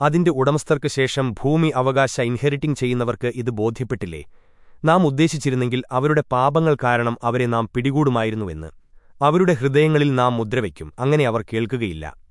അതിന്റെ ഉടമസ്ഥർക്ക് ശേഷം ഭൂമി അവകാശ ഇൻഹെറിറ്റിംഗ് ചെയ്യുന്നവർക്ക് ഇത് ബോധ്യപ്പെട്ടില്ലേ? നാം ഉദ്ദേശിച്ചിരുന്നെങ്കിൽ അവരുടെ പാപങ്ങൾ കാരണം അവരെ നാം പിടികൂടുമായിരുന്നുവെന്ന്. അവരുടെ ഹൃദയങ്ങളിൽ നാം മുദ്രവയ്ക്കും അങ്ങനെ അവർ കേൾക്കുകയില്ല.